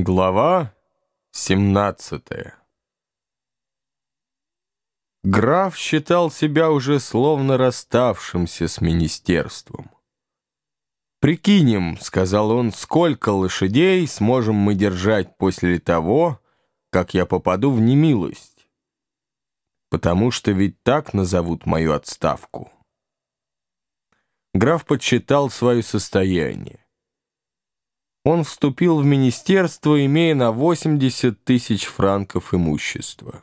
Глава 17 Граф считал себя уже словно расставшимся с министерством. «Прикинем», — сказал он, — «сколько лошадей сможем мы держать после того, как я попаду в немилость? Потому что ведь так назовут мою отставку». Граф подсчитал свое состояние. Он вступил в министерство, имея на 80 тысяч франков имущества.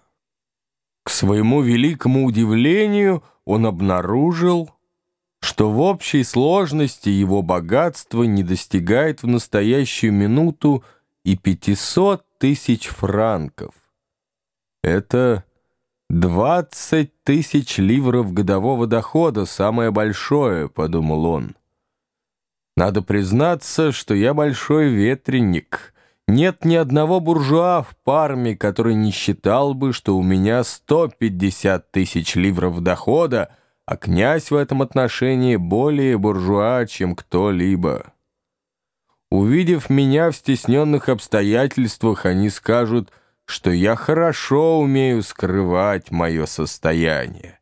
К своему великому удивлению он обнаружил, что в общей сложности его богатство не достигает в настоящую минуту и 500 тысяч франков. Это 20 тысяч ливров годового дохода, самое большое, подумал он. Надо признаться, что я большой ветренник. Нет ни одного буржуа в Парме, который не считал бы, что у меня 150 тысяч ливров дохода, а князь в этом отношении более буржуа, чем кто-либо. Увидев меня в стесненных обстоятельствах, они скажут, что я хорошо умею скрывать мое состояние.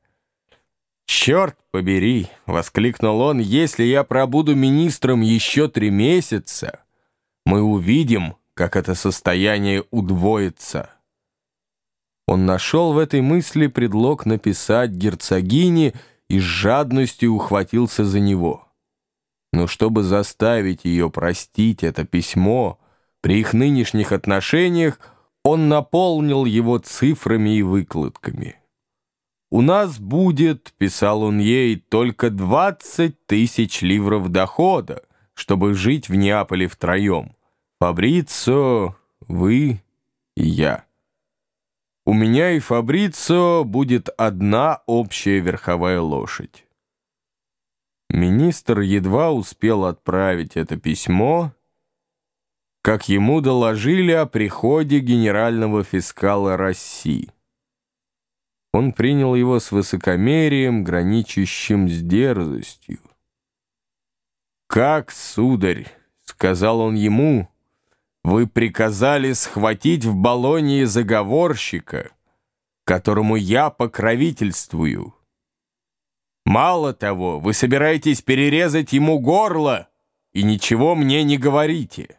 «Черт побери!» — воскликнул он. «Если я пробуду министром еще три месяца, мы увидим, как это состояние удвоится». Он нашел в этой мысли предлог написать герцогине и с жадностью ухватился за него. Но чтобы заставить ее простить это письмо, при их нынешних отношениях он наполнил его цифрами и выкладками. «У нас будет, — писал он ей, — только двадцать тысяч ливров дохода, чтобы жить в Неаполе втроем. Фабрицо, вы и я. У меня и Фабрицо будет одна общая верховая лошадь». Министр едва успел отправить это письмо, как ему доложили о приходе генерального фискала России. Он принял его с высокомерием, граничащим с дерзостью. «Как, сударь?» — сказал он ему. «Вы приказали схватить в Болонии заговорщика, которому я покровительствую. Мало того, вы собираетесь перерезать ему горло и ничего мне не говорите.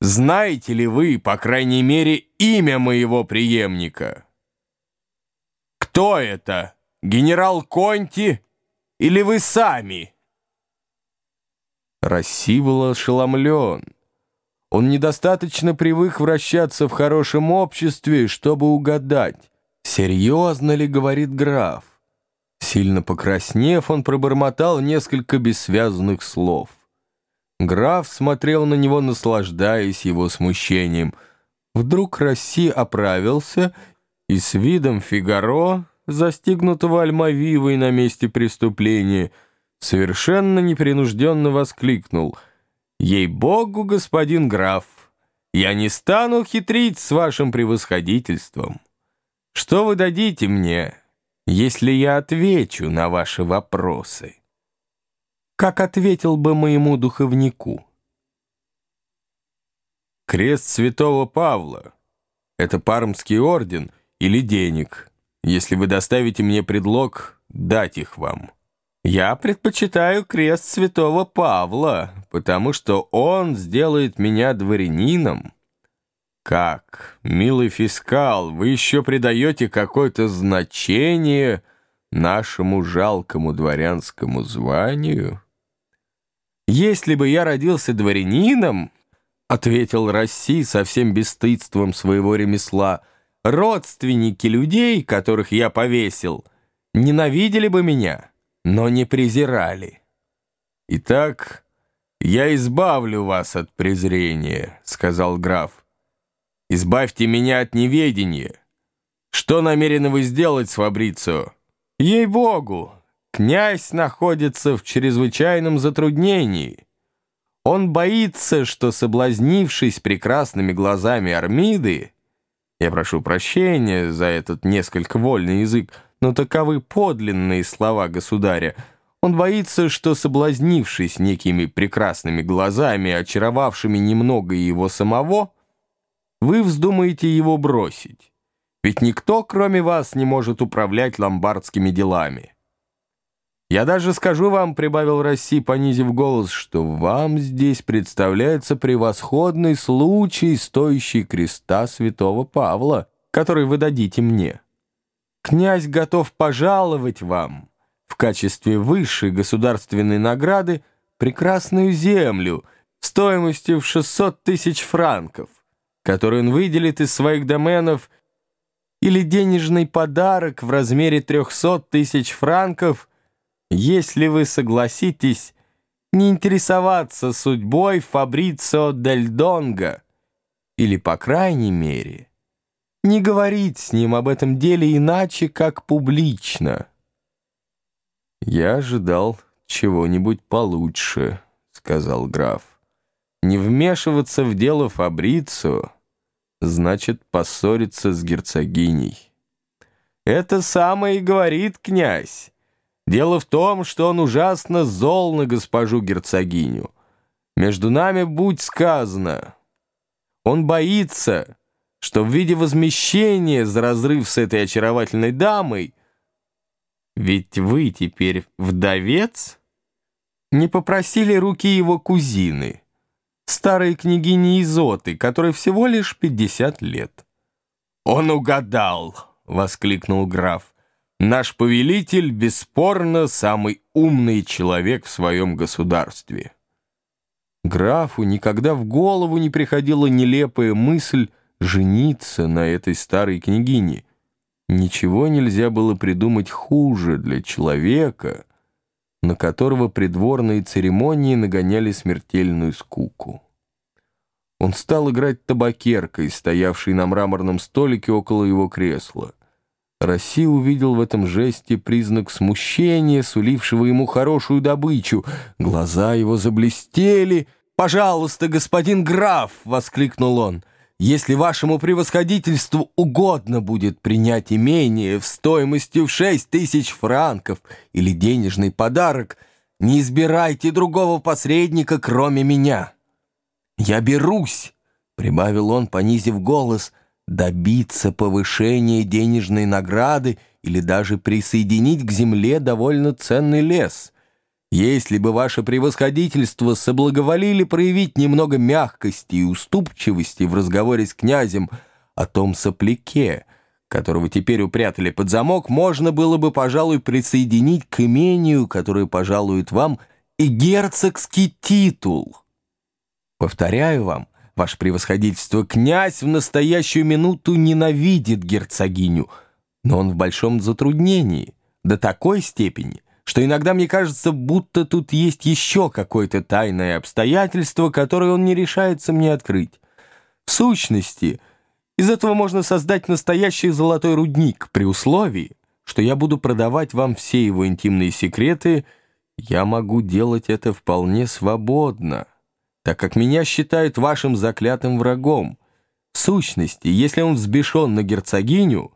Знаете ли вы, по крайней мере, имя моего преемника?» Кто это? Генерал Конти или вы сами?» Расси был ошеломлен. Он недостаточно привык вращаться в хорошем обществе, чтобы угадать, серьезно ли говорит граф. Сильно покраснев, он пробормотал несколько бессвязных слов. Граф смотрел на него, наслаждаясь его смущением. Вдруг Расси оправился и с видом Фигаро, застигнутого Альмавивой на месте преступления, совершенно непринужденно воскликнул «Ей-богу, господин граф, я не стану хитрить с вашим превосходительством. Что вы дадите мне, если я отвечу на ваши вопросы?» Как ответил бы моему духовнику? Крест святого Павла — это Пармский орден — или денег, если вы доставите мне предлог дать их вам. Я предпочитаю крест святого Павла, потому что он сделает меня дворянином. Как, милый фискал, вы еще придаете какое-то значение нашему жалкому дворянскому званию? Если бы я родился дворянином, — ответил Расси со всем бесстыдством своего ремесла, — родственники людей, которых я повесил, ненавидели бы меня, но не презирали. Итак, я избавлю вас от презрения, сказал граф. Избавьте меня от неведения. Что намерены вы сделать с Фабрицио? Ей-богу, князь находится в чрезвычайном затруднении. Он боится, что, соблазнившись прекрасными глазами Армиды, я прошу прощения за этот несколько вольный язык, но таковы подлинные слова государя. Он боится, что, соблазнившись некими прекрасными глазами, очаровавшими немного его самого, вы вздумаете его бросить. Ведь никто, кроме вас, не может управлять ломбардскими делами. Я даже скажу вам, — прибавил Росси, понизив голос, — что вам здесь представляется превосходный случай, стоящий креста святого Павла, который вы дадите мне. Князь готов пожаловать вам в качестве высшей государственной награды прекрасную землю стоимостью в 600 тысяч франков, которую он выделит из своих доменов, или денежный подарок в размере 300 тысяч франков — если вы согласитесь не интересоваться судьбой Фабрицио Дель Донго, или, по крайней мере, не говорить с ним об этом деле иначе, как публично. «Я ожидал чего-нибудь получше», — сказал граф. «Не вмешиваться в дело Фабрицио значит поссориться с герцогиней». «Это самое и говорит князь». Дело в том, что он ужасно зол на госпожу герцогиню. Между нами будь сказано. Он боится, что в виде возмещения за разрыв с этой очаровательной дамой ведь вы теперь вдовец? Не попросили руки его кузины, старой княгини Изоты, которой всего лишь 50 лет. «Он угадал!» — воскликнул граф. Наш повелитель, бесспорно, самый умный человек в своем государстве. Графу никогда в голову не приходила нелепая мысль жениться на этой старой княгине. Ничего нельзя было придумать хуже для человека, на которого придворные церемонии нагоняли смертельную скуку. Он стал играть табакеркой, стоявшей на мраморном столике около его кресла. Россия увидел в этом жесте признак смущения, сулившего ему хорошую добычу. Глаза его заблестели. «Пожалуйста, господин граф!» — воскликнул он. «Если вашему превосходительству угодно будет принять имение в стоимости в шесть тысяч франков или денежный подарок, не избирайте другого посредника, кроме меня. Я берусь!» — прибавил он, понизив голос — добиться повышения денежной награды или даже присоединить к земле довольно ценный лес. Если бы ваше превосходительство соблаговолили проявить немного мягкости и уступчивости в разговоре с князем о том сопляке, которого теперь упрятали под замок, можно было бы, пожалуй, присоединить к имению, которое пожалует вам, и герцогский титул. Повторяю вам, Ваше превосходительство, князь в настоящую минуту ненавидит герцогиню, но он в большом затруднении, до такой степени, что иногда мне кажется, будто тут есть еще какое-то тайное обстоятельство, которое он не решается мне открыть. В сущности, из этого можно создать настоящий золотой рудник при условии, что я буду продавать вам все его интимные секреты, я могу делать это вполне свободно так как меня считают вашим заклятым врагом. В сущности, если он взбешен на герцогиню,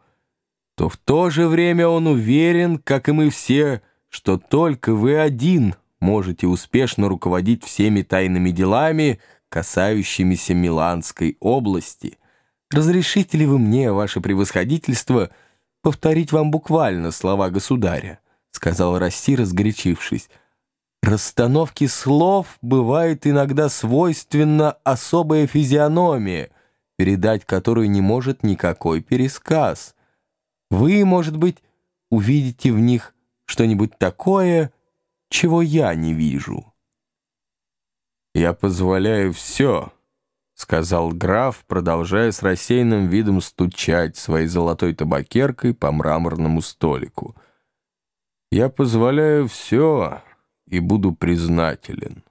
то в то же время он уверен, как и мы все, что только вы один можете успешно руководить всеми тайными делами, касающимися Миланской области. Разрешите ли вы мне, ваше превосходительство, повторить вам буквально слова государя?» — сказал Расси, разгорячившись. Расстановке слов бывает иногда свойственна особая физиономия, передать которую не может никакой пересказ. Вы, может быть, увидите в них что-нибудь такое, чего я не вижу. «Я позволяю все», — сказал граф, продолжая с рассеянным видом стучать своей золотой табакеркой по мраморному столику. «Я позволяю все» и буду признателен.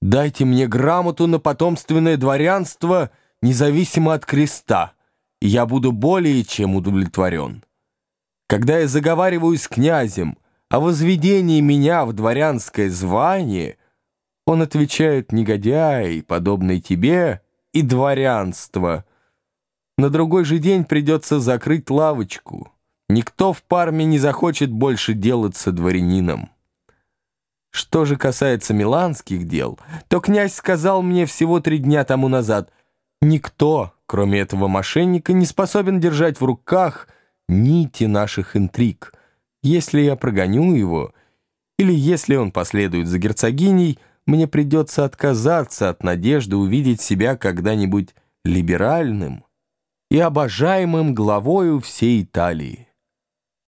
Дайте мне грамоту на потомственное дворянство, независимо от креста, и я буду более чем удовлетворен. Когда я заговариваю с князем о возведении меня в дворянское звание, он отвечает «негодяй, подобный тебе, и дворянство». На другой же день придется закрыть лавочку, Никто в Парме не захочет больше делаться дворянином. Что же касается миланских дел, то князь сказал мне всего три дня тому назад, «Никто, кроме этого мошенника, не способен держать в руках нити наших интриг. Если я прогоню его, или если он последует за герцогиней, мне придется отказаться от надежды увидеть себя когда-нибудь либеральным и обожаемым главою всей Италии».